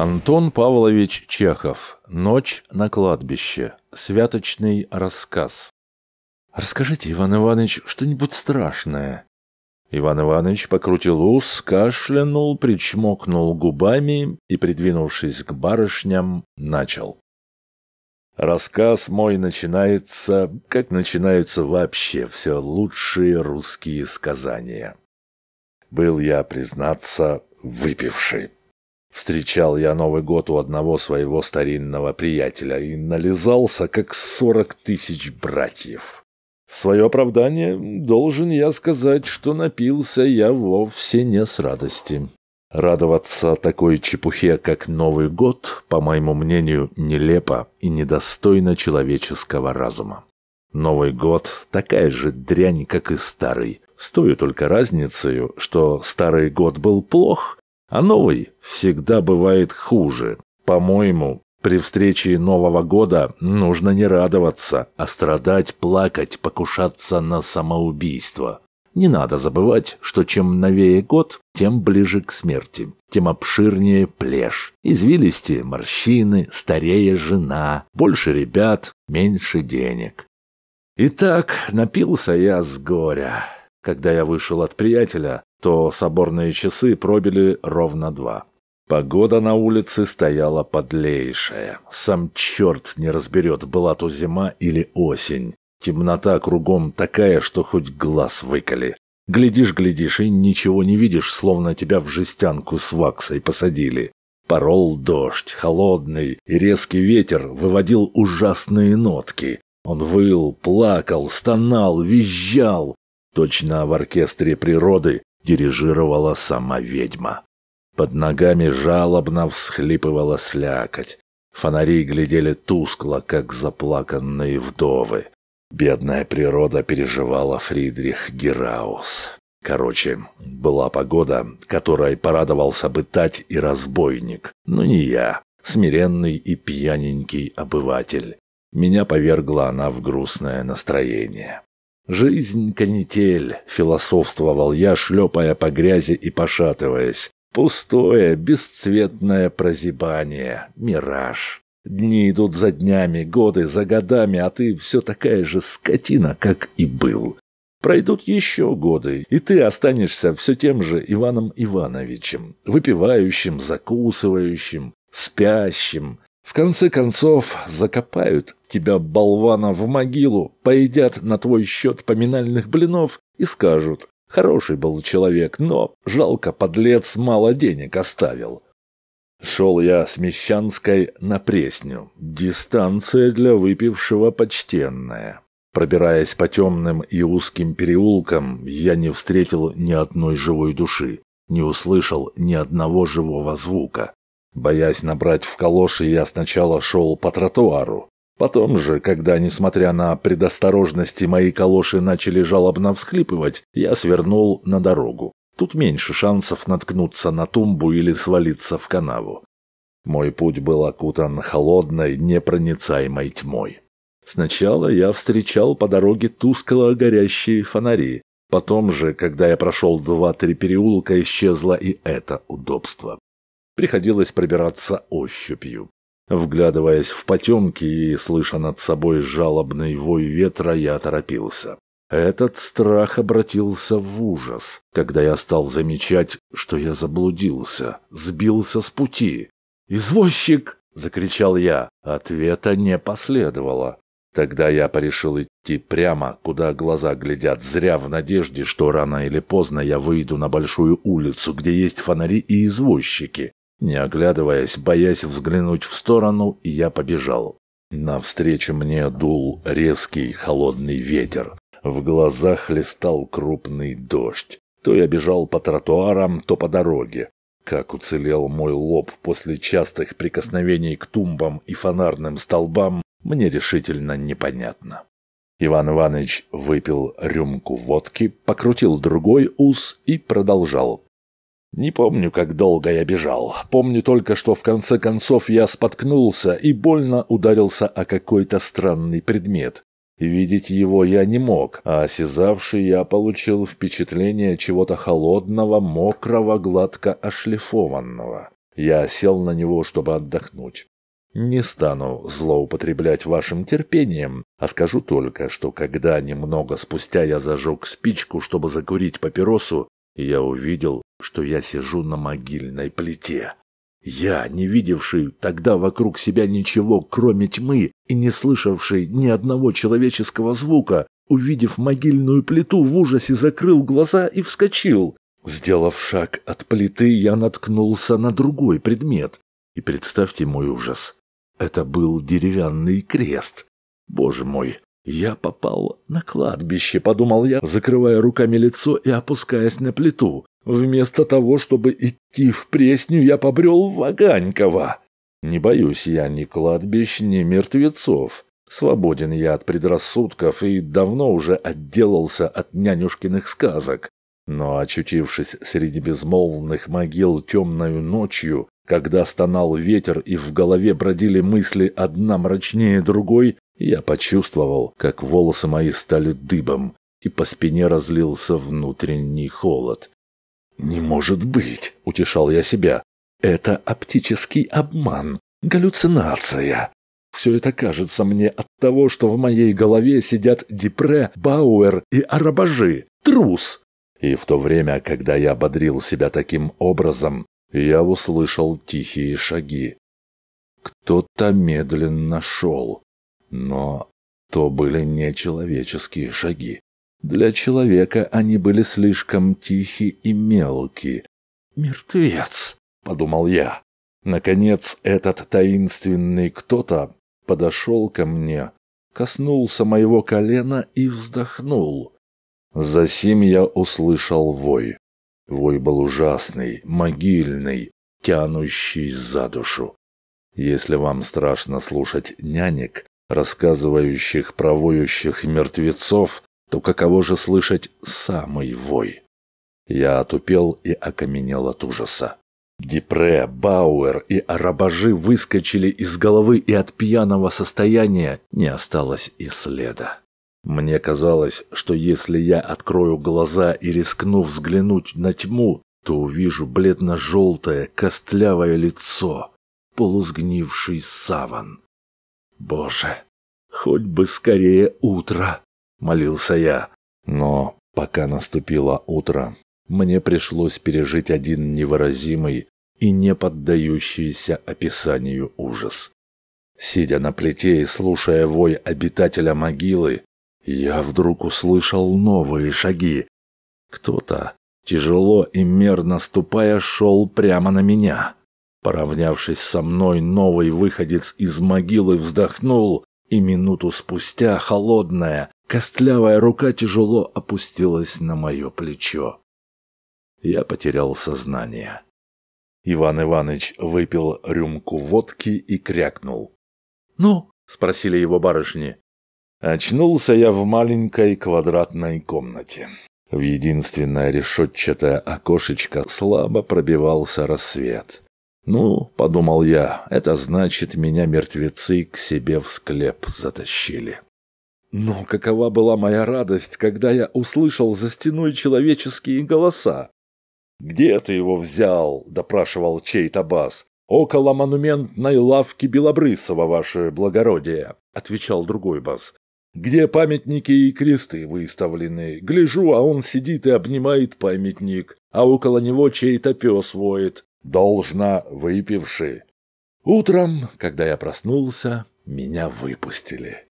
Антон Павлович Чехов. Ночь на кладбище. Святочный рассказ. Расскажите, Иван Иванович, что-нибудь страшное. Иван Иванович покрутил ус, кашлянул, причмокнул губами и, придвинувшись к барышням, начал. Рассказ мой начинается, как начинаются вообще все лучшие русские сказания. Был я, признаться, выпивший. Встречал я Новый год у одного своего старинного приятеля и нализался, как сорок тысяч братьев. В свое оправдание должен я сказать, что напился я вовсе не с радости. Радоваться такой чепухе, как Новый год, по моему мнению, нелепо и недостойно человеческого разума. Новый год – такая же дрянь, как и старый, с той только разницей, что старый год был плох, а новый всегда бывает хуже. По-моему, при встрече Нового года нужно не радоваться, а страдать, плакать, покушаться на самоубийство. Не надо забывать, что чем новее год, тем ближе к смерти, тем обширнее плешь, извилисти морщины, старее жена, больше ребят, меньше денег. Итак, напился я с горя. Когда я вышел от приятеля, то соборные часы пробили ровно два. Погода на улице стояла подлейшая. Сам черт не разберет, была то зима или осень. Темнота кругом такая, что хоть глаз выколи. Глядишь, глядишь, и ничего не видишь, словно тебя в жестянку с ваксой посадили. Порол дождь, холодный, и резкий ветер выводил ужасные нотки. Он выл, плакал, стонал, визжал. Точно в оркестре природы дирижировала сама ведьма. Под ногами жалобно всхлипывала слякоть. Фонари глядели тускло, как заплаканные вдовы. Бедная природа переживала Фридрих Гераус. Короче, была погода, которой порадовался бы тать и разбойник, но не я, смиренный и пьяненький обыватель. Меня повергла она в грустное настроение. «Жизнь — канитель», — философствовал я, шлепая по грязи и пошатываясь. «Пустое, бесцветное прозябание, мираж. Дни идут за днями, годы за годами, а ты все такая же скотина, как и был. Пройдут еще годы, и ты останешься все тем же Иваном Ивановичем, выпивающим, закусывающим, спящим, в конце концов, закопают тебя, болвана, в могилу, поедят на твой счет поминальных блинов и скажут, хороший был человек, но, жалко, подлец, мало денег оставил. Шел я с Мещанской на Пресню. Дистанция для выпившего почтенная. Пробираясь по темным и узким переулкам, я не встретил ни одной живой души, не услышал ни одного живого звука. Боясь набрать в калоши, я сначала шел по тротуару. Потом же, когда, несмотря на предосторожности, мои калоши начали жалобно всхлипывать, я свернул на дорогу. Тут меньше шансов наткнуться на тумбу или свалиться в канаву. Мой путь был окутан холодной, непроницаемой тьмой. Сначала я встречал по дороге тускло горящие фонари. Потом же, когда я прошел два-три переулка, исчезло и это удобство. Приходилось пробираться ощупью. Вглядываясь в потемки и слыша над собой жалобный вой ветра, я торопился. Этот страх обратился в ужас, когда я стал замечать, что я заблудился, сбился с пути. «Извозчик!» — закричал я. Ответа не последовало. Тогда я порешил идти прямо, куда глаза глядят, зря в надежде, что рано или поздно я выйду на большую улицу, где есть фонари и извозчики. Не оглядываясь, боясь взглянуть в сторону, я побежал. Навстречу мне дул резкий холодный ветер. В глазах листал крупный дождь. То я бежал по тротуарам, то по дороге. Как уцелел мой лоб после частых прикосновений к тумбам и фонарным столбам, мне решительно непонятно. Иван Иванович выпил рюмку водки, покрутил другой ус и продолжал. Не помню, как долго я бежал. Помню только, что в конце концов я споткнулся и больно ударился о какой-то странный предмет. Видеть его я не мог, а осязавший я получил впечатление чего-то холодного, мокрого, гладко ошлифованного. Я сел на него, чтобы отдохнуть. Не стану злоупотреблять вашим терпением, а скажу только, что когда немного спустя я зажег спичку, чтобы закурить папиросу, я увидел, что я сижу на могильной плите. Я, не видевший тогда вокруг себя ничего, кроме тьмы, и не слышавший ни одного человеческого звука, увидев могильную плиту, в ужасе закрыл глаза и вскочил. Сделав шаг от плиты, я наткнулся на другой предмет. И представьте мой ужас. Это был деревянный крест. Боже мой, я попал на кладбище, подумал я, закрывая руками лицо и опускаясь на плиту. Вместо того, чтобы идти в Пресню, я побрел в Ваганьково. Не боюсь я ни кладбищ, ни мертвецов. Свободен я от предрассудков и давно уже отделался от нянюшкиных сказок. Но, очутившись среди безмолвных могил темною ночью, когда стонал ветер и в голове бродили мысли одна мрачнее другой, я почувствовал, как волосы мои стали дыбом, и по спине разлился внутренний холод. «Не может быть!» — утешал я себя. «Это оптический обман, галлюцинация. Все это кажется мне от того, что в моей голове сидят Депре, Бауэр и Арабажи. Трус!» И в то время, когда я ободрил себя таким образом, я услышал тихие шаги. Кто-то медленно шел, но то были не человеческие шаги. Для человека они были слишком тихи и мелкие. «Мертвец!» — подумал я. Наконец этот таинственный кто-то подошел ко мне, коснулся моего колена и вздохнул. Засим я услышал вой. Вой был ужасный, могильный, тянущий за душу. Если вам страшно слушать нянек, рассказывающих про воющих мертвецов, то каково же слышать самый вой? Я отупел и окаменел от ужаса. Депре, Бауэр и Арабажи выскочили из головы, и от пьяного состояния не осталось и следа. Мне казалось, что если я открою глаза и рискну взглянуть на тьму, то увижу бледно-желтое костлявое лицо, полусгнивший саван. Боже, хоть бы скорее утро, молился я. Но пока наступило утро, мне пришлось пережить один невыразимый и не поддающийся описанию ужас. Сидя на плите и слушая вой обитателя могилы, я вдруг услышал новые шаги. Кто-то, тяжело и мерно ступая, шел прямо на меня. Поравнявшись со мной, новый выходец из могилы вздохнул, и минуту спустя холодная, костлявая рука тяжело опустилась на мое плечо. Я потерял сознание. Иван Иванович выпил рюмку водки и крякнул. «Ну?» — спросили его барышни. Очнулся я в маленькой квадратной комнате. В единственное решетчатое окошечко слабо пробивался рассвет. «Ну, — подумал я, — это значит, меня мертвецы к себе в склеп затащили». Но какова была моя радость, когда я услышал за стеной человеческие голоса. «Где ты его взял?» – допрашивал чей-то бас. «Около монументной лавки Белобрысова, ваше благородие», – отвечал другой бас где памятники и кресты выставлены. Гляжу, а он сидит и обнимает памятник, а около него чей-то пес воет, должна выпивший. Утром, когда я проснулся, меня выпустили.